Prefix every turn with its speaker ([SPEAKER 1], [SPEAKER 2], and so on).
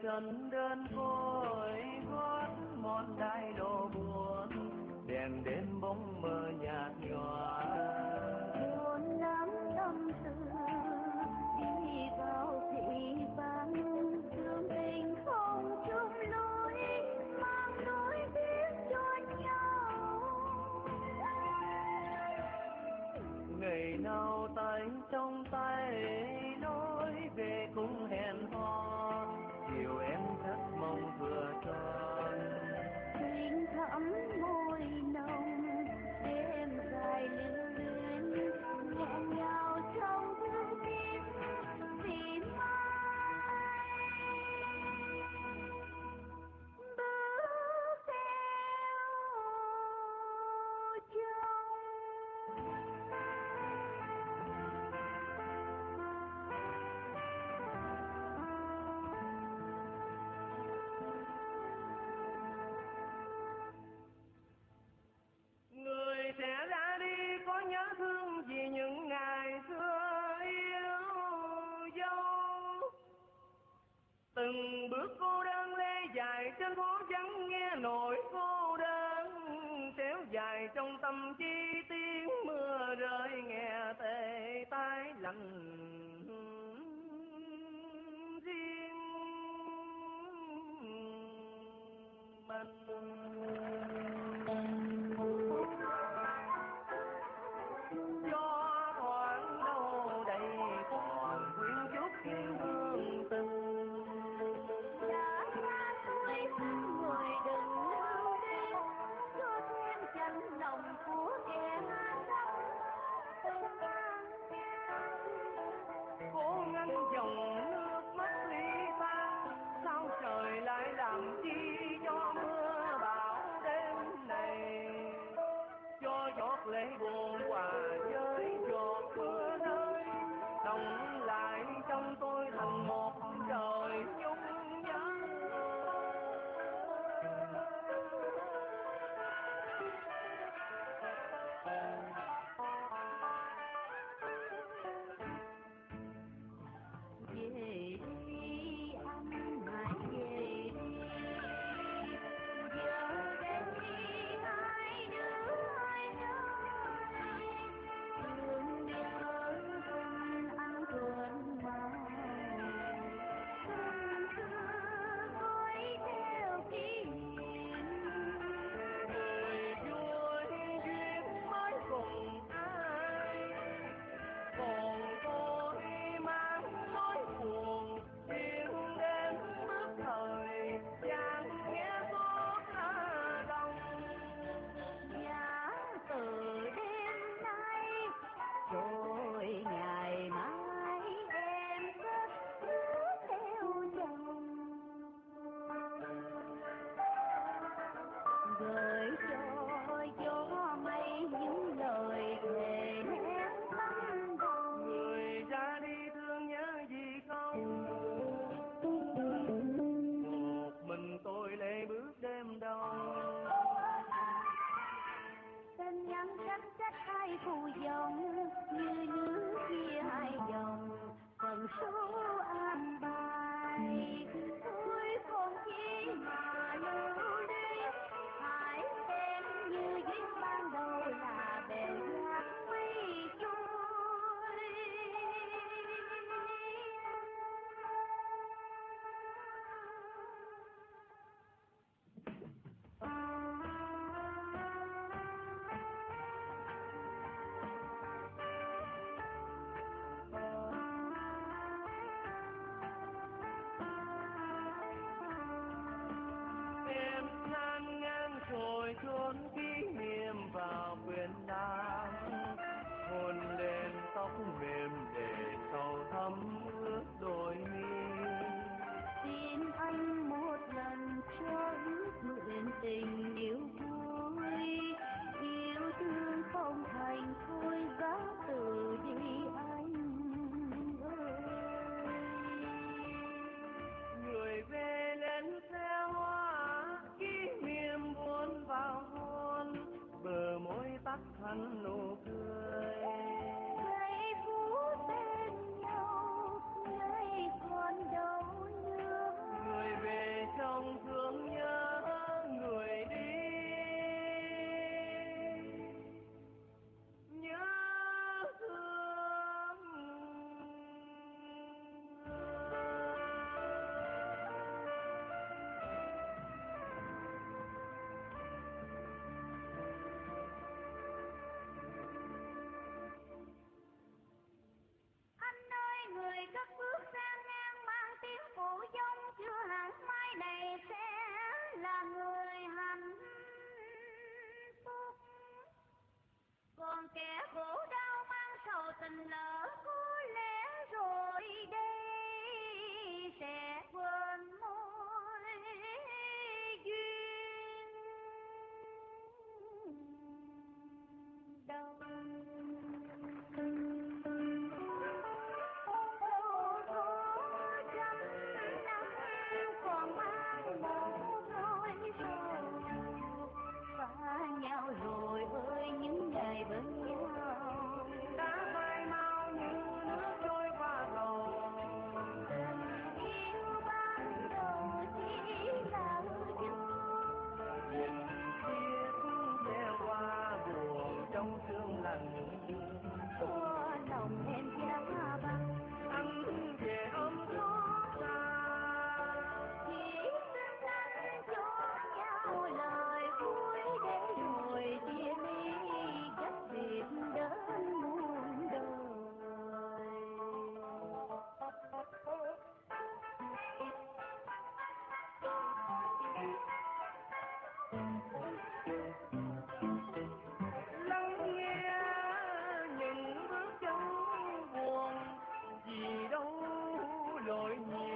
[SPEAKER 1] người đơn côi gót mòn đai đồ buồn. Đèn đêm bóng mơ nhạt nhòa.
[SPEAKER 2] Buồn lắm tâm tư đi vào thị vắng thương tình không chung lối mang nỗi tiếc cho nhau.
[SPEAKER 1] Ngày nào tay trong tay từng bước cô đơn lê dài trên phố chẳng nghe nỗi cô đơn. Kéo dài trong tâm chi tiếng mưa rơi nghe tê tai lạnh riêng mình.
[SPEAKER 2] England คนที่ No amor. point.